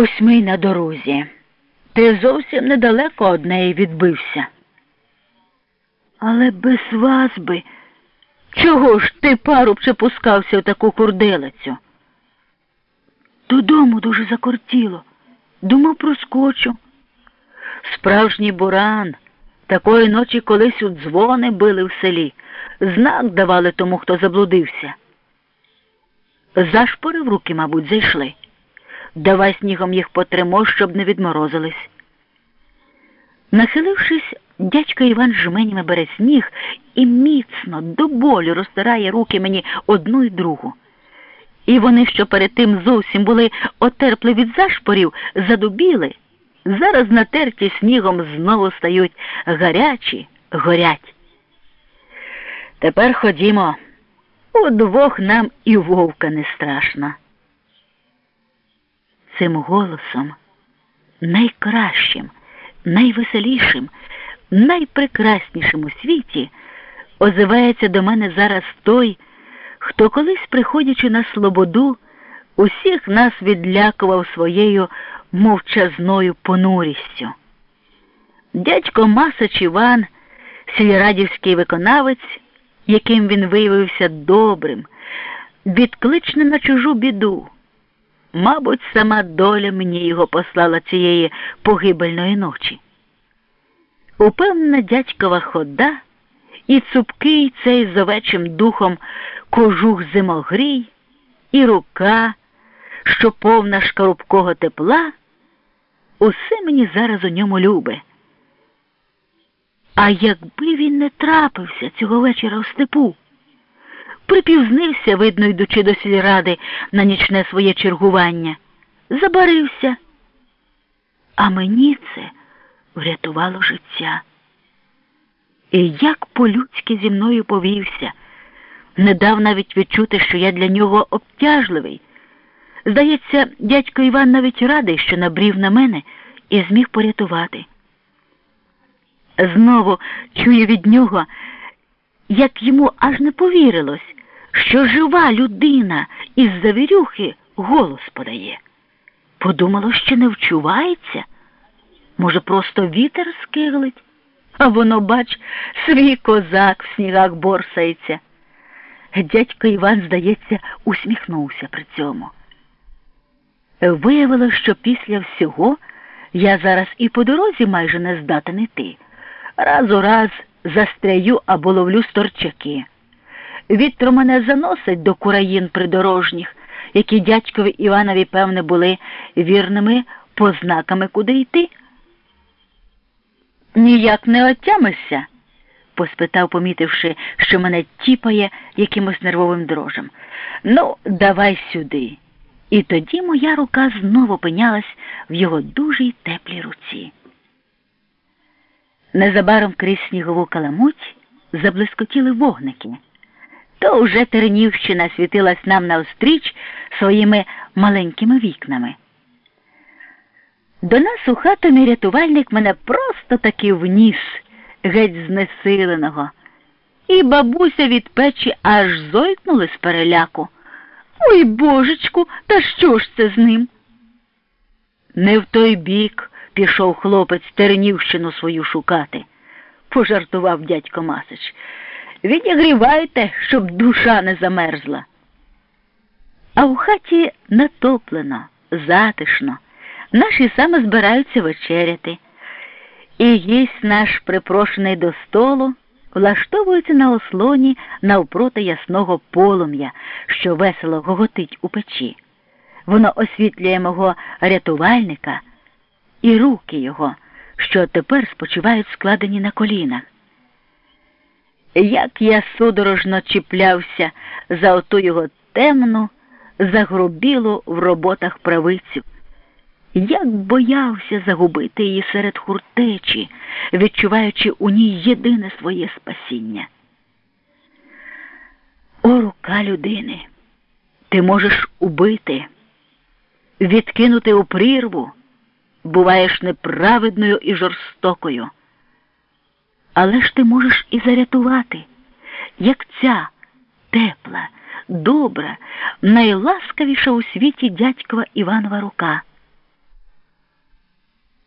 Ось ми й на дорозі. Ти зовсім недалеко од неї відбився. Але без вас би. Чого ж ти, парубче, пускався в таку курделицю? Додому дуже закортіло. Думав, проскочу. Справжній буран. Такої ночі колись у дзвони били в селі. Знак давали тому, хто заблудився. Зашпори в руки, мабуть, зайшли. Давай снігом їх потримо, щоб не відморозились. Нахилившись, дядько Іван жменями бере сніг і міцно до болю розтирає руки мені одну й другу. І вони, що перед тим зовсім були отерпли від зашпорів, задубіли, зараз натерті снігом знову стають гарячі, горять. Тепер ходімо, удвох нам і вовка не страшно. Цим голосом найкращим, найвеселішим, найпрекраснішим у світі озивається до мене зараз той, хто колись, приходячи на слободу, усіх нас відлякував своєю мовчазною понурістю. Дядько Масач Іван, сільрадівський виконавець, яким він виявився добрим, відкличне на чужу біду. Мабуть, сама доля мені його послала цієї погибельної ночі. Упевнена дядькова хода і цупкий цей з овечим духом кожух зимогрій, і рука, що повна шкарубкого тепла, усе мені зараз у ньому любе. А якби він не трапився цього вечора в степу, припівзнився, видно, йдучи до сільради на нічне своє чергування, забарився. А мені це врятувало життя. І як по-людськи зі мною повівся, не дав навіть відчути, що я для нього обтяжливий. Здається, дядько Іван навіть радий, що набрів на мене і зміг порятувати. Знову чую від нього, як йому аж не повірилось, що жива людина із завірюхи голос подає. Подумало, що не вчувається. Може, просто вітер скиглить, а воно, бач, свій козак в снігах борсається. Дядько Іван, здається, усміхнувся при цьому. Виявилося, що після всього я зараз і по дорозі майже не здатен іти. Раз у раз застряю або ловлю сторчаки. Вітро мене заносить до кураїн придорожніх, які дядькові Іванові, певне, були вірними познаками, куди йти. Ніяк не отямишся? поспитав, помітивши, що мене тіпає якимось нервовим дрожем. Ну, давай сюди. І тоді моя рука знову опинялась в його дужій теплій руці. Незабаром крізь снігову каламуть заблискотіли вогники. То вже Тернівщина світилась нам навстріч своїми маленькими вікнами. До нас у хату мій рятувальник мене просто таки вніс, геть знесиленого, і бабуся від печі аж зойкнули з переляку. Ой, божечку, та що ж це з ним? Не в той бік пішов хлопець Тернівщину свою шукати, пожартував дядько Масич. Відігрівайте, щоб душа не замерзла. А в хаті натоплено, затишно. Наші саме збираються вечеряти. І гість наш, припрошений до столу, влаштовується на ослоні навпроти ясного полум'я, що весело гоготить у печі. Воно освітлює мого рятувальника і руки його, що тепер спочивають складені на колінах. Як я судорожно чіплявся за оту його темну, загрубілу в роботах правицю, як боявся загубити її серед хуртечі, відчуваючи у ній єдине своє спасіння. О, рука людини, ти можеш убити, відкинути у прірву, буваєш неправедною і жорстокою. Але ж ти можеш і зарятувати, як ця тепла, добра, найласкавіша у світі дядькова Іванова рука.